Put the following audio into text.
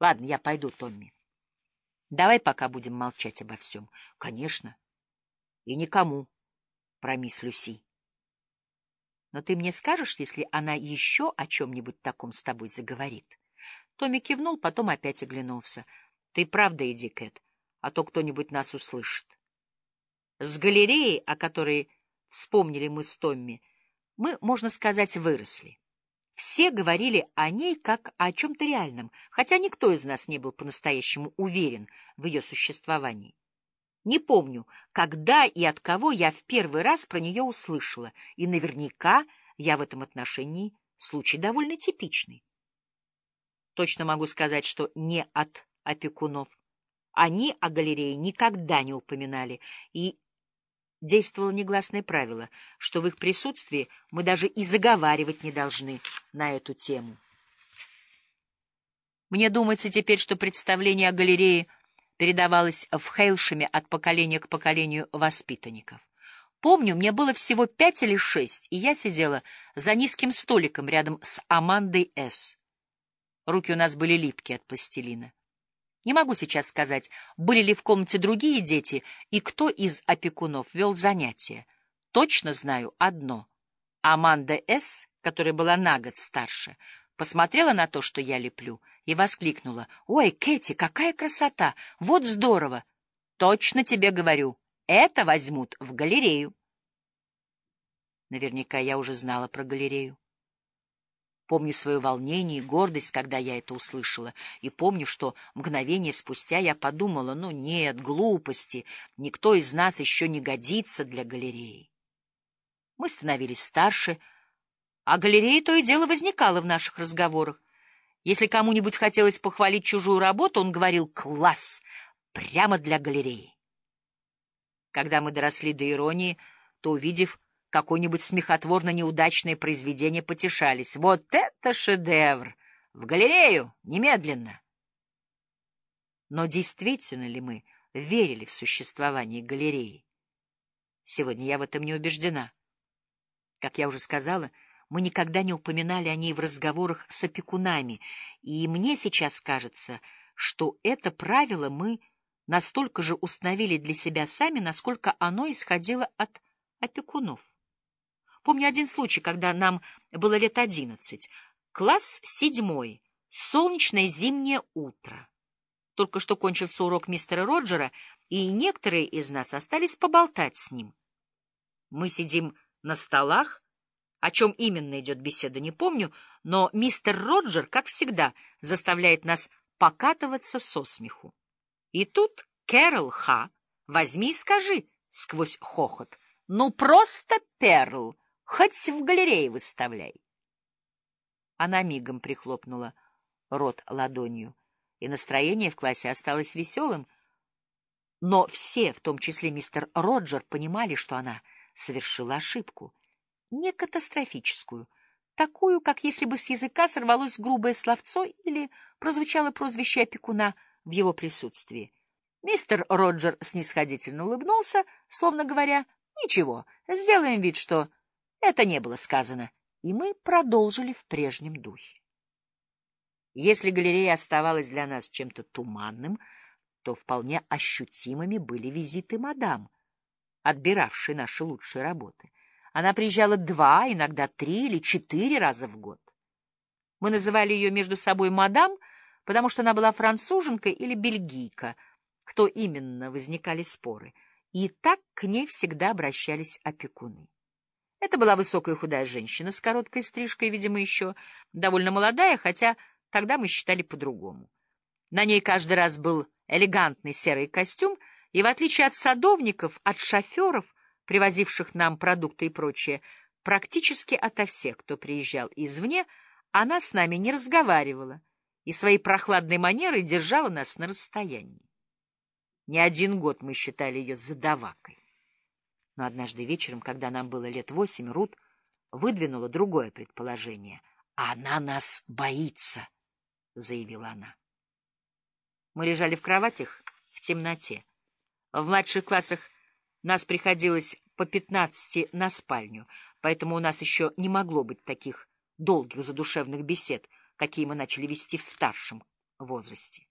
Ладно, я пойду, Томми. Давай пока будем молчать обо всем. Конечно. И никому про мисс Люси. Но ты мне скажешь, если она еще о чем-нибудь таком с тобой заговорит? Томми кивнул, потом опять оглянулся. Ты правда иди, Кэт, а то кто-нибудь нас услышит. С галереи, о которой вспомнили мы с Томми, мы, можно сказать, выросли. Все говорили о ней как о чем-то реальном, хотя никто из нас не был по-настоящему уверен в ее существовании. Не помню, когда и от кого я в первый раз про нее услышала, и наверняка я в этом отношении случай довольно типичный. Точно могу сказать, что не от опекунов. Они о галерее никогда не упоминали, и действовало негласное правило, что в их присутствии мы даже и заговаривать не должны на эту тему. Мне думается теперь, что представление о галерее передавалось в Хейлшеме от поколения к поколению воспитанников. Помню, мне было всего пять или шесть, и я сидела за низким столиком рядом с Амандой С. Руки у нас были липкие от пластилина. Не могу сейчас сказать, были ли в комнате другие дети и кто из опекунов вел занятия. Точно знаю одно. Аманда С., которая была на год старше, посмотрела на то, что я леплю, и воскликнула. «Ой, Кэти, какая красота! Вот здорово! Точно тебе говорю, это возьмут в галерею». Наверняка я уже знала про галерею. Помню свое волнение и гордость, когда я это услышала, и помню, что мгновение спустя я подумала, ну нет, глупости, никто из нас еще не годится для галереи. Мы становились старше, а галерея то и дело возникала в наших разговорах. Если кому-нибудь хотелось похвалить чужую работу, он говорил «класс», прямо для галереи. Когда мы доросли до иронии, то, увидев какое-нибудь смехотворно неудачное произведение потешались. Вот это шедевр! В галерею! Немедленно! Но действительно ли мы верили в существование галереи? Сегодня я в этом не убеждена. Как я уже сказала, мы никогда не упоминали о ней в разговорах с опекунами, и мне сейчас кажется, что это правило мы настолько же установили для себя сами, насколько оно исходило от опекунов. Помню один случай, когда нам было лет одиннадцать. Класс седьмой. Солнечное зимнее утро. Только что кончился урок мистера Роджера, и некоторые из нас остались поболтать с ним. Мы сидим на столах, о чем именно идет беседа, не помню, но мистер Роджер, как всегда, заставляет нас покатываться со смеху. И тут Кэрол Ха, возьми и скажи сквозь хохот, ну просто Перл, Хоть в галерее выставляй. Она мигом прихлопнула рот ладонью, и настроение в классе осталось веселым, но все, в том числе мистер Роджер, понимали, что она совершила ошибку. Не катастрофическую, такую, как если бы с языка сорвалось грубое словцо или прозвучало прозвище опекуна в его присутствии. Мистер Роджер снисходительно улыбнулся, словно говоря, «Ничего, сделаем вид, что это не было сказано, и мы продолжили в прежнем духе. Если галерея оставалась для нас чем-то туманным, то вполне ощутимыми были визиты мадам, отбиравшей наши лучшие работы. Она приезжала два, иногда три или четыре раза в год. Мы называли ее между собой мадам, потому что она была француженка или бельгийка, кто именно, возникали споры, и так к ней всегда обращались опекуны. Это была высокая худая женщина с короткой стрижкой, видимо, еще довольно молодая, хотя тогда мы считали по-другому. На ней каждый раз был элегантный серый костюм, и в отличие от садовников, от шоферов, привозивших нам продукты и прочее, практически ото всех, кто приезжал извне, она с нами не разговаривала и своей прохладной манерой держала нас на расстоянии. Не один год мы считали ее задавакой. Но однажды вечером, когда нам было лет восемь, Рут выдвинула другое предположение. «Она нас боится», — заявила она. Мы лежали в кроватях в темноте. В младших классах нас приходилось по пятнадцати на спальню, поэтому у нас еще не могло быть таких долгих задушевных бесед, какие мы начали вести в старшем возрасте.